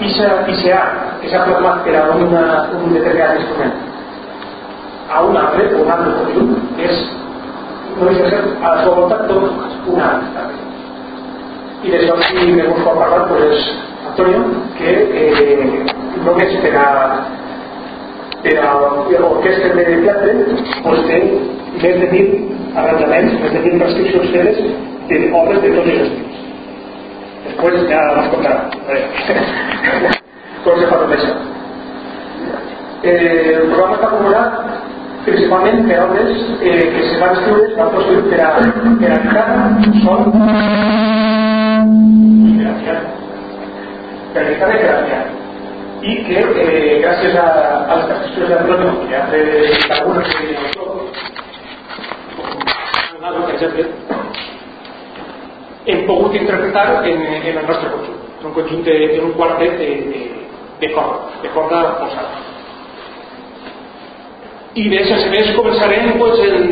ICA que s'ha plasmat per a un determinat instrument. A un altre o un altre conjunt és no de ser a la seva volta tot un altre i d'això sí me busco parlar pues, Antonio que eh, només per a per a l'orquestra de teatre pues, té més de 20 arranjaments, més de 20 transcripcions feres d'obres de tots els estils Después ya nos contará. Fa tot això? Eh, el programa està formulat principalment per obres eh, que se van escriure, es van construir per a, per a guitarra, sol i per a piano. Per a guitarra i per a piano. I que eh, gràcies a, a les transcripcions d'Antonio, que ja té algunes que autor, com per hem pogut interpretar en, en el nostre conjunt, un conjunt un quartet de, de, de corda, de corda posada. I bé, sense més començarem pues, en,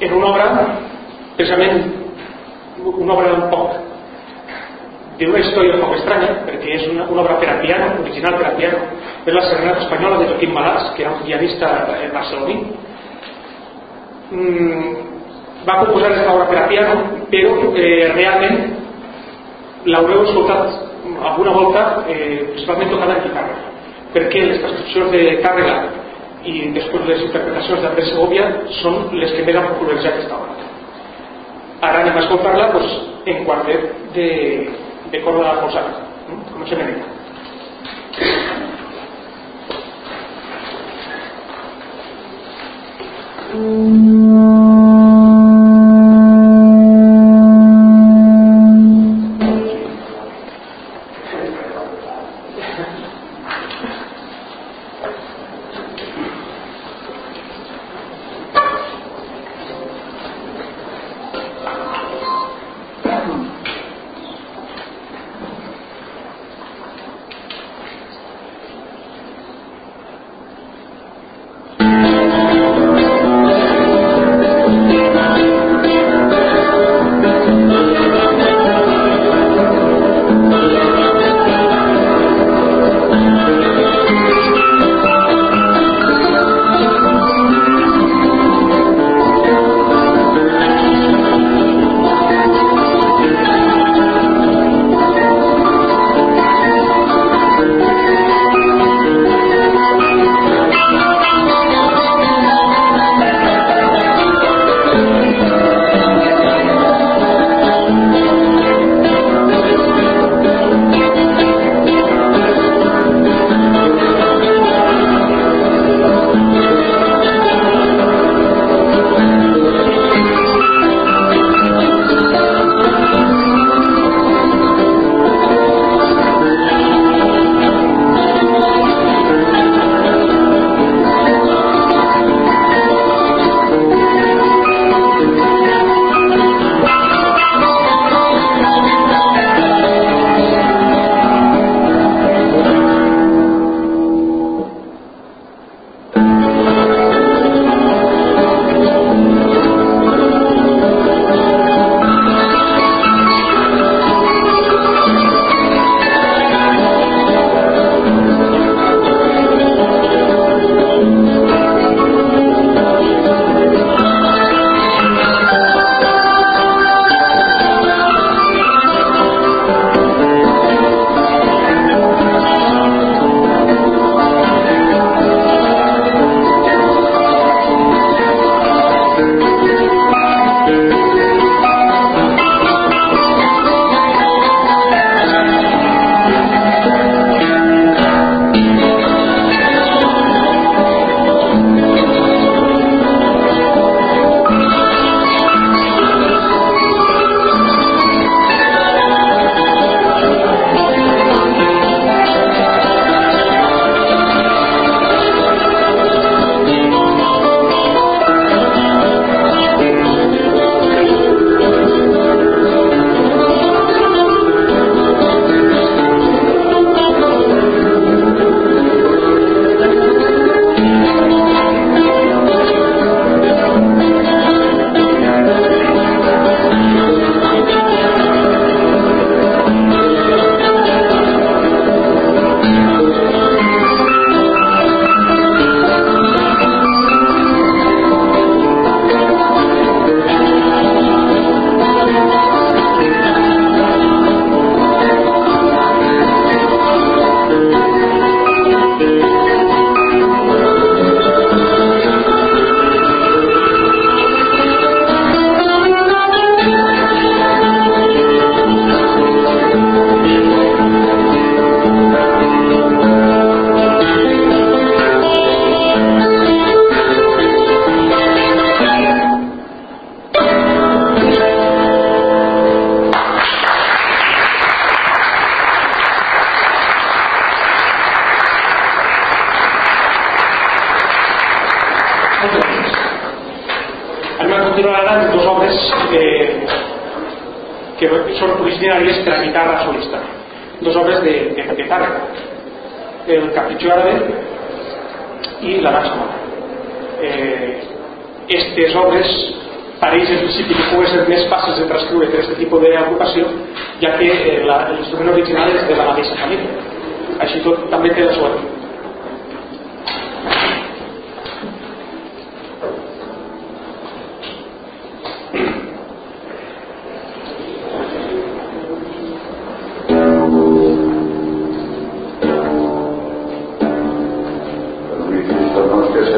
en una obra, precisament una obra un poc d'una història un poc estranya, perquè és una, una obra per a piano, original per a piano, és la Serenata Espanyola de Joaquim Malàs, que era un pianista barceloní. Mm, va composar aquesta obra per a piano, però eh, realment l'haureu escoltat alguna volta eh, principalment tocada en guitarra, perquè les transcripcions de càrrega i després les interpretacions d'Andrés Segovia són les que més han popularitzat aquesta obra. Ara anem a escoltar-la pues, en quartet de, de corda posada. Comencem en ella. Mm.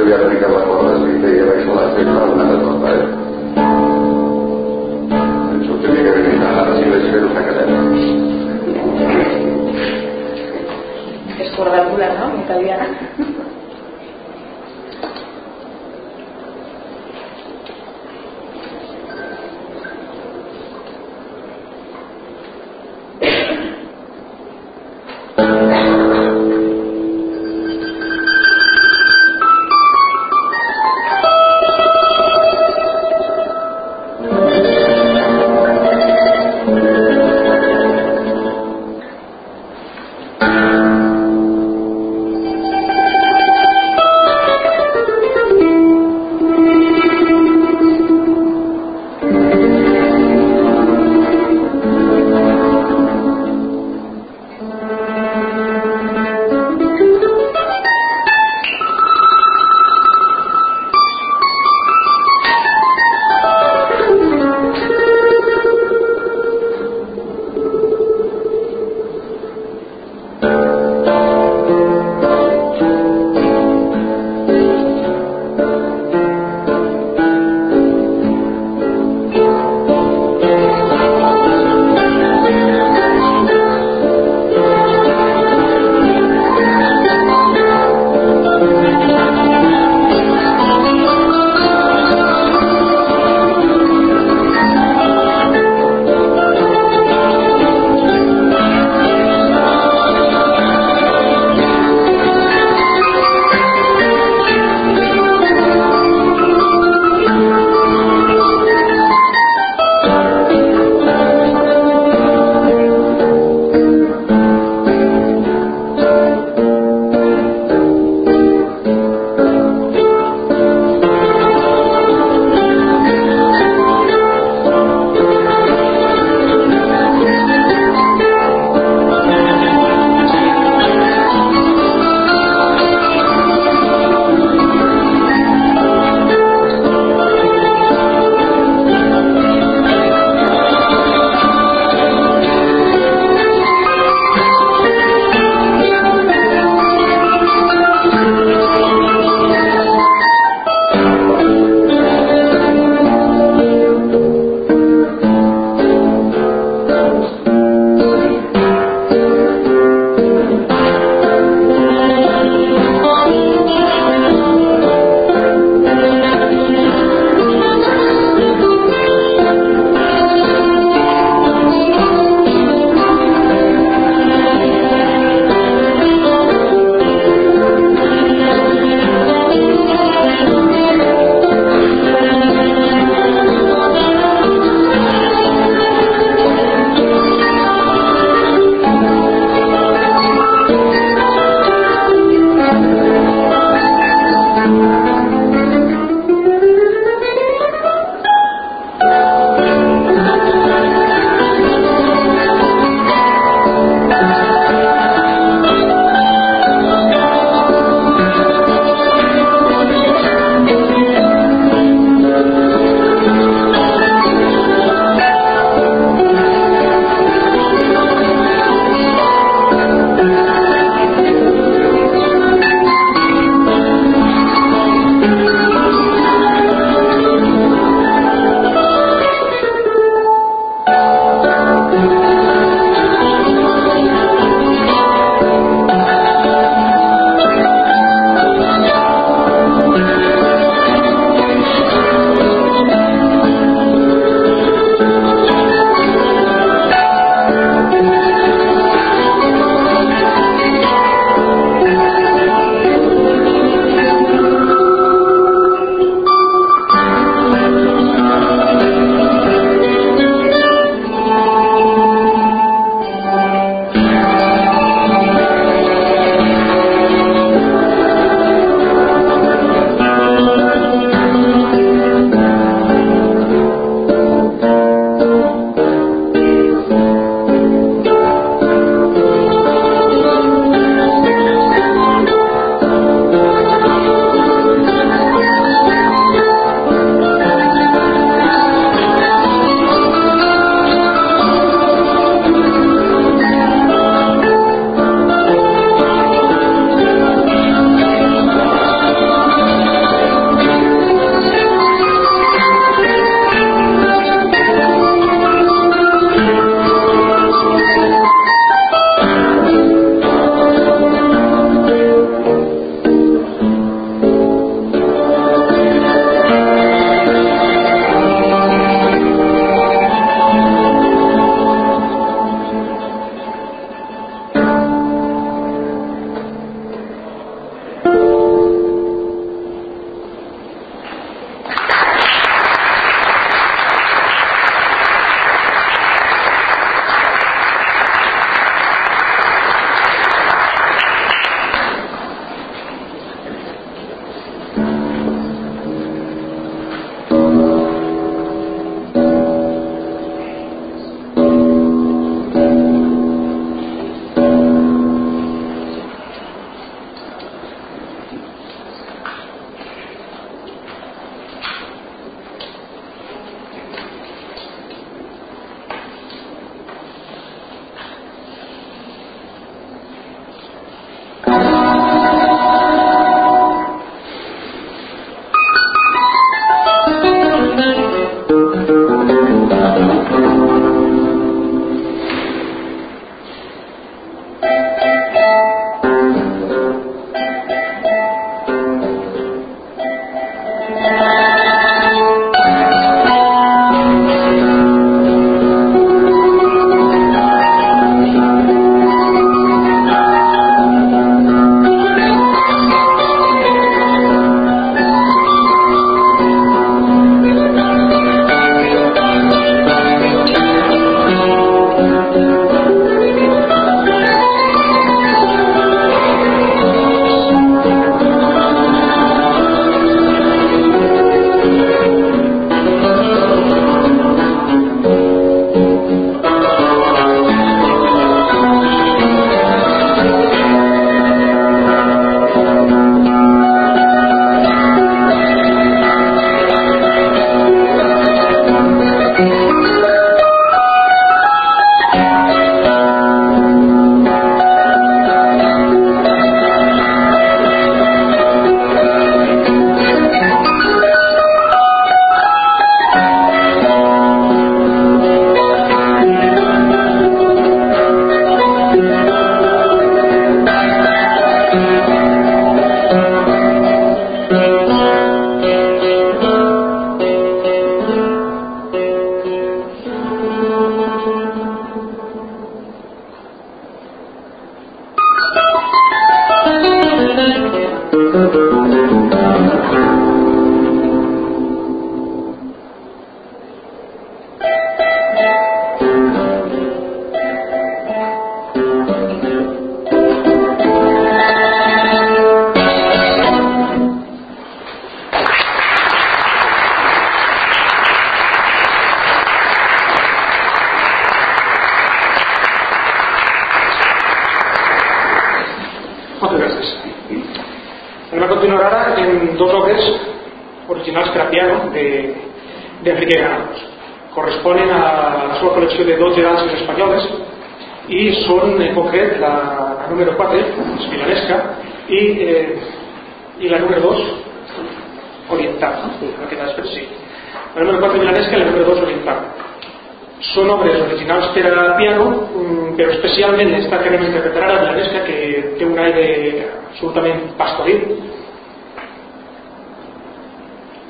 Por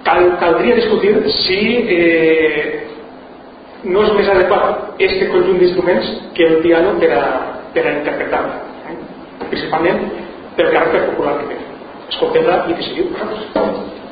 Cal, caldria discutir si eh, no és més adequat aquest conjunt d'instruments que el piano per a, per a interpretar eh? principalment pel caràcter popular que té. Escoltem-la i decidiu vosaltres.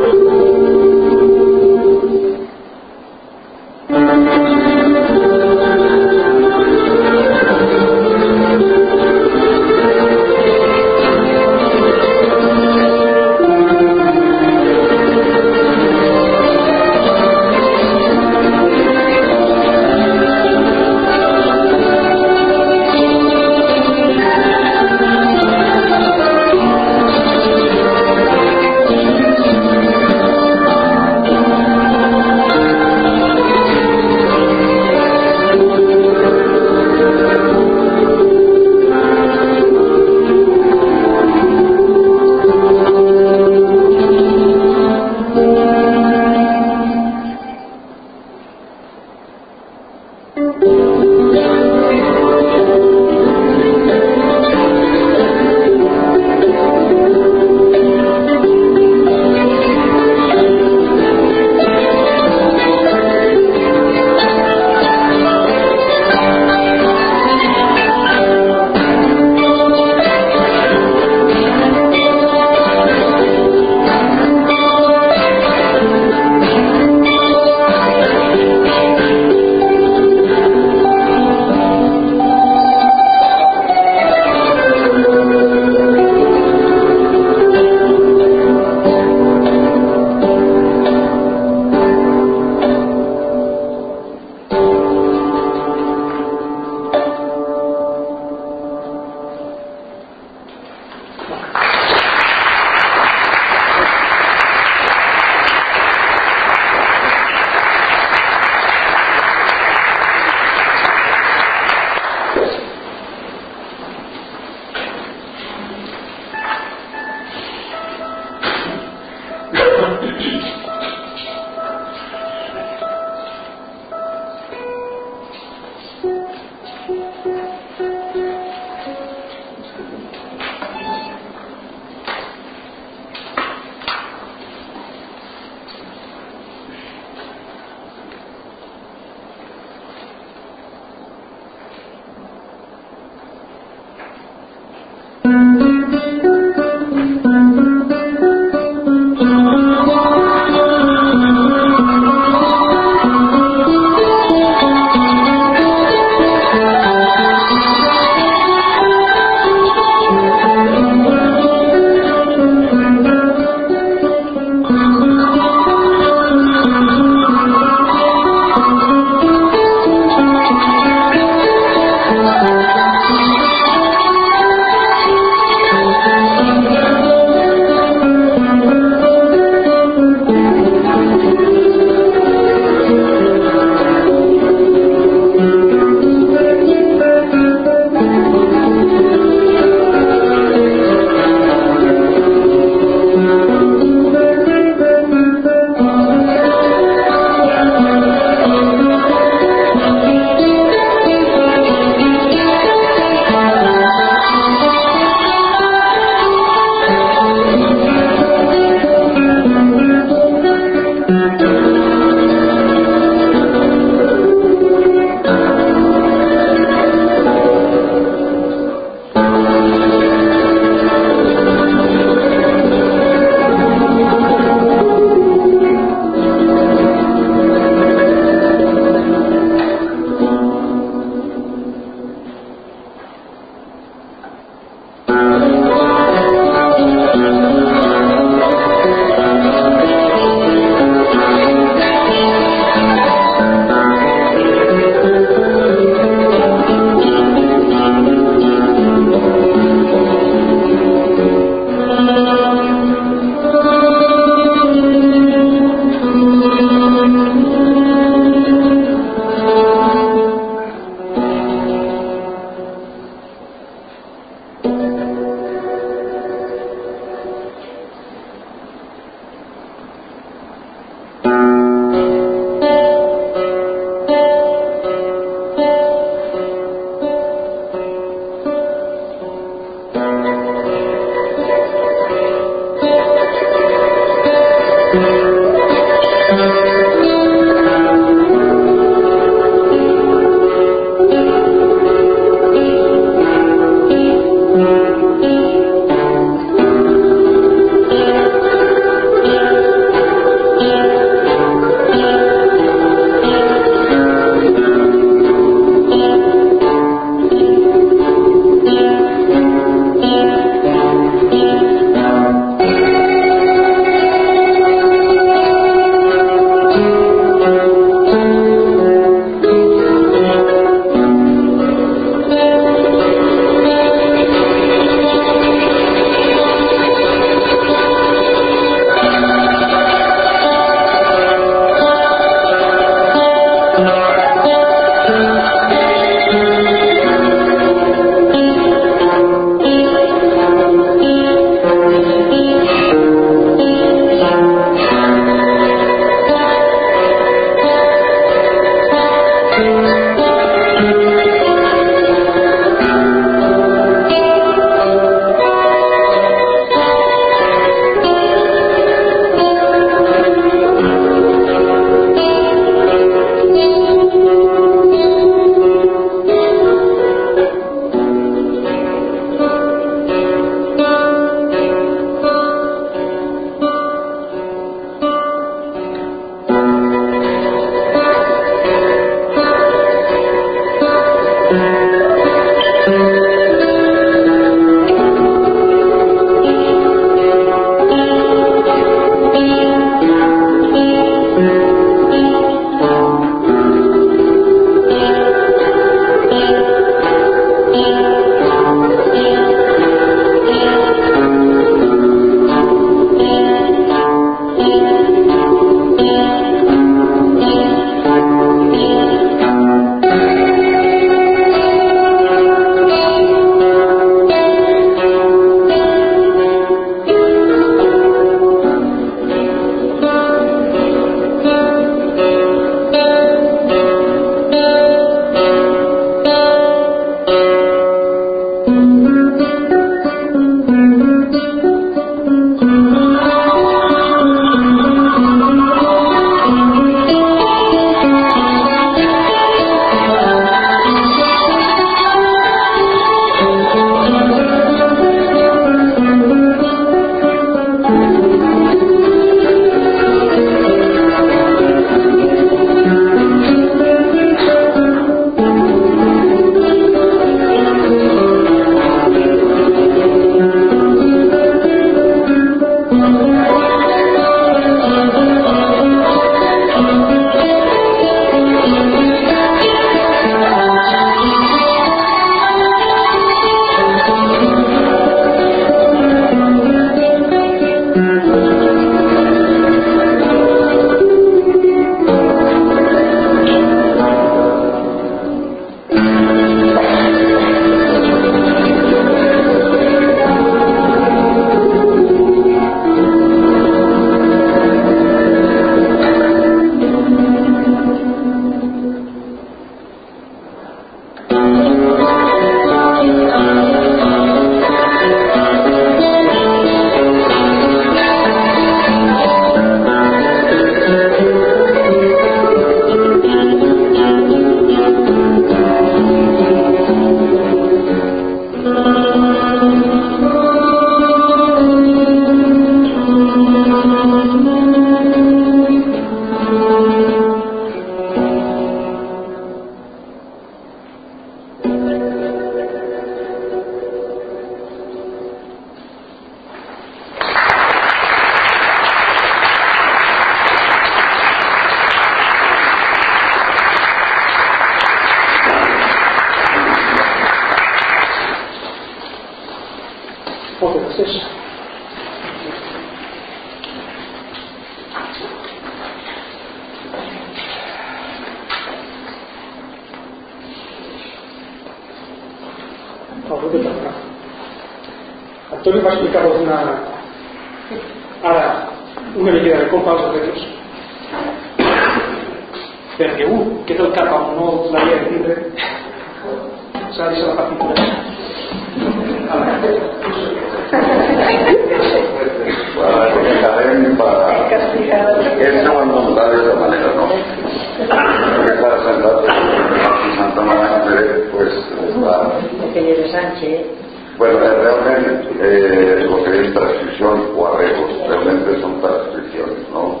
Eh, realmente eh, lo que es transcripción o arreglos, realmente son transcripciones, ¿no?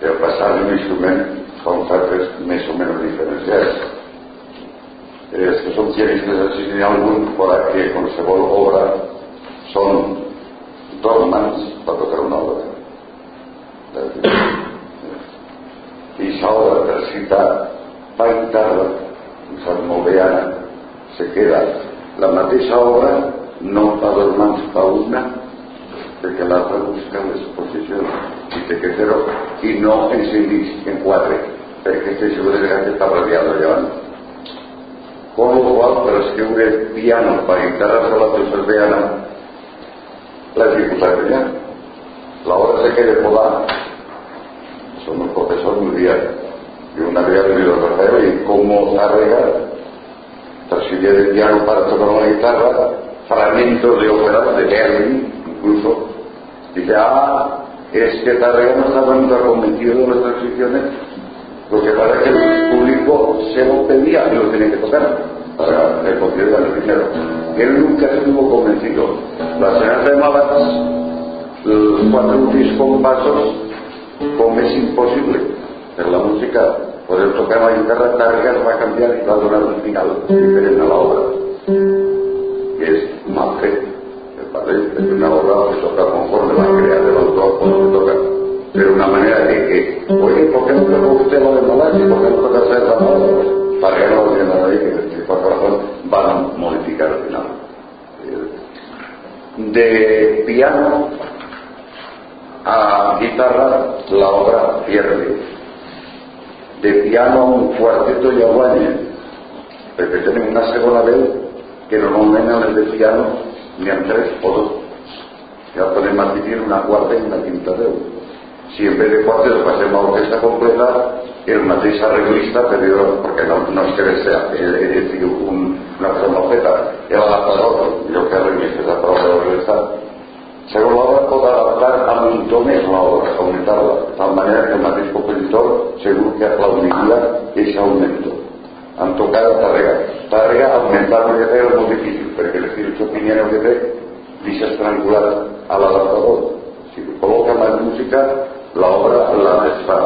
El pasar de un instrumento son partes más o menos diferenciadas. Es que son pianistas algún por aquí con qualsevol obra son dos mans para tocar una obra. I s'obra per citar pa guitarra, sap molt bé ara, se queda la mateixa obra no fa dos mans fa una perquè l'altra busca les posicions i té que fer-ho i no en cinc en quatre perquè estic segur que està radiat llevant con lo cual per escriure piano per guitarra sola serveana la ya. La obra se quiere podar son un profesor muy bien y una vez ha venido Rafael y cómo arreglar transcribía de piano para tocar una guitarra fragmentos de óperas de Berlin, incluso. Dice, ah, es que Tarrega no estaba nunca convencido de las transiciones, lo que pasa es que el público se lo pedía y lo tenía que tocar para. Él nunca estuvo convencido. Las escenas de los cuatro últimos compasos, como es imposible, pero la música poder tocar la guitarra carga va a cambiar y va a donar un final diferente a la obra que es mal fe es una obra que toca conforme la crea del autor cuando se toca pero una manera de que oye ¿por qué no toca usted lo de Malachi? ¿por qué no toca esa obra? para que no por van a modificar el final. De piano a guitarra la obra pierde. De piano un cuarteto y a guanya perquè tenim una segona veu que normalment en el de piano n'hi ha tres o dos. Ja podem admitir una quarta i una quinta veu si en vez de cuarteto passem a orquesta completa el mateix arreglista però perquè no, no és que sea és, és un, una cosa mal feta l'adaptador jo que arreglista és la prova de l'orquesta según l'obra pot adaptar a muntó més l'obra, aumentar-la, de tal manera que el mateix compositor segur que aplaudiria aquest augmento. Han tocat Tàrrega. Tàrrega augmentar el que té és molt difícil, perquè l'estil Chopiniano que té deixa estrangulat a l'adaptador. Si col·loca la música, l'obra la desfà.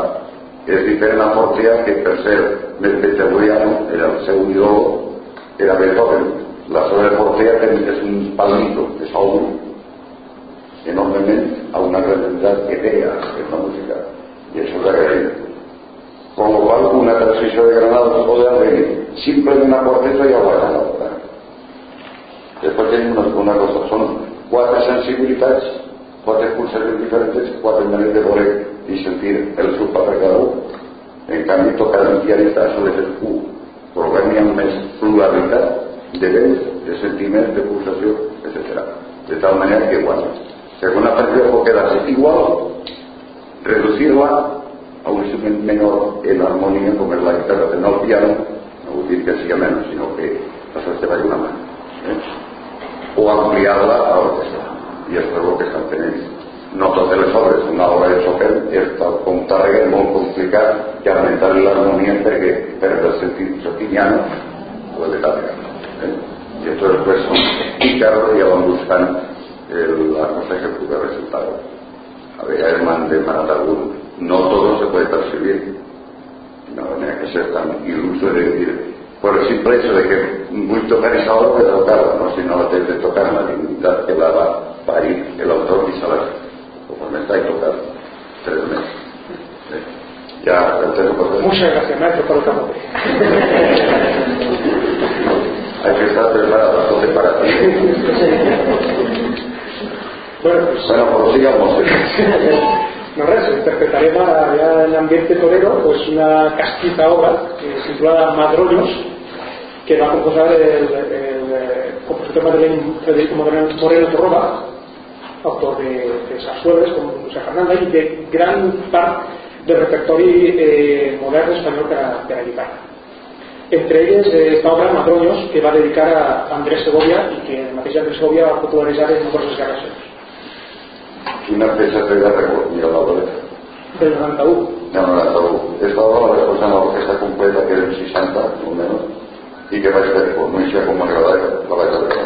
És diferent a Fortia, que per ser més era el seu era Beethoven. La seva Fortia és un palmito, és un enormemente a una grandiosidad que vea en la música. Y eso es agradable. Con lo cual, una transición de Granada se puede hacer simplemente una cuarteta y aguardar la otra. Después tenemos una, cosa, son cuatro sensibilidades, cuatro pulsaciones diferentes, cuatro maneras de poder y sentir el sub para cada uno. En cambio, tocar un pianista suele ser U, hay una pluralidad de veus, de sentimientos, de pulsación, etc. De tal manera que, según la partida puede quedarse igual, reducirla a un instrumento menor en armonía como es la guitarra, de no el piano, no decir que sea menos, sino que pasarse vaya una mano. ¿eh? O ampliarla a la orquesta. Y esto es lo que están teniendo. No totes les obres, una obra de Chopin és com Tàrrega molt complicat que aumentar l'armonia perquè perd el sentit chopiniano o el de Tàrrega. ¿eh? Y esto después son pícaros y van buscando la cosa que pudo resultar. A ver, Herman de Maratagún, no todo se puede percibir. No tenía que ser tan iluso de decir, por el simple hecho de que muy tocar esa obra de tocarla, ¿no? si no la tienes de tocar la dignidad que la va a parir el autor y saber conforme está tocar tres meses. Ya, por Muchas gracias, maestro, por el campo. Hay que estar preparado, entonces para ti. Bueno, pues... Bueno, pues sigamos. no res, interpretarem ara ja en l'ambient torero pues, una castiza obra que se titula Madroños que va composar el, el, el compositor madrileño Federico Moreno Torroba autor de, de sarsueles com José Fernández i de gran part del repertori eh, modern espanyol per a, per a guitarra entre elles eh, esta obra Madroños que va dedicar a Andrés Segovia i que el mateix Andrés Segovia va popularitzar en nombroses gravacions Quina peça té de recollir l'obra? del 91 No, 91. Esta obra la vaig en l'orquestra completa, que eren 60, almenys, i que vaig fer, pues, no com m'agradava, la vaig agradar.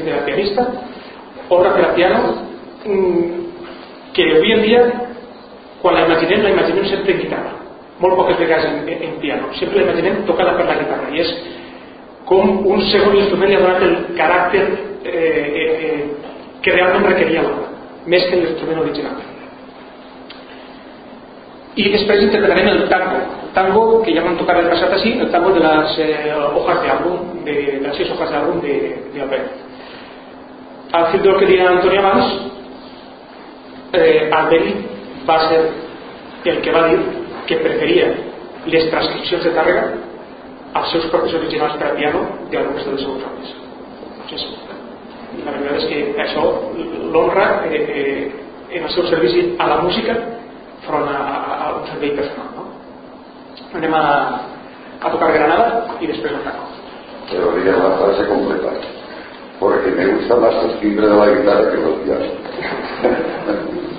tendencia pianista, obras para piano mmm, que hoy en dia, quan la imaginem, la imaginem sempre en guitarra, molt poques vegades en, en, piano, sempre la imaginem tocada per la guitarra, i és com un segon instrument li ha donat el caràcter eh, eh, eh, que realment requeria l'obra, més que l'instrument original. I després interpretarem el tango, el tango que ja vam tocar el passat així, el tango de les eh, hojas de álbum, de, de les seis hojas de álbum de, de Albert al ciclo que diría Antonio abans eh, Alberi va ser el que va dir que preferia les transcripcions de Tàrrega als seus propis originals per a piano d'algunes de les seves obres. Entonces, la veritat és que això l'honra eh, eh, en el seu servici a la música front a, a, a un servei personal. ¿no? Anem a, a tocar Granada y después el tango. Pero diría la frase completa perquè me gusta más los timbres de la guitarra que los pianos.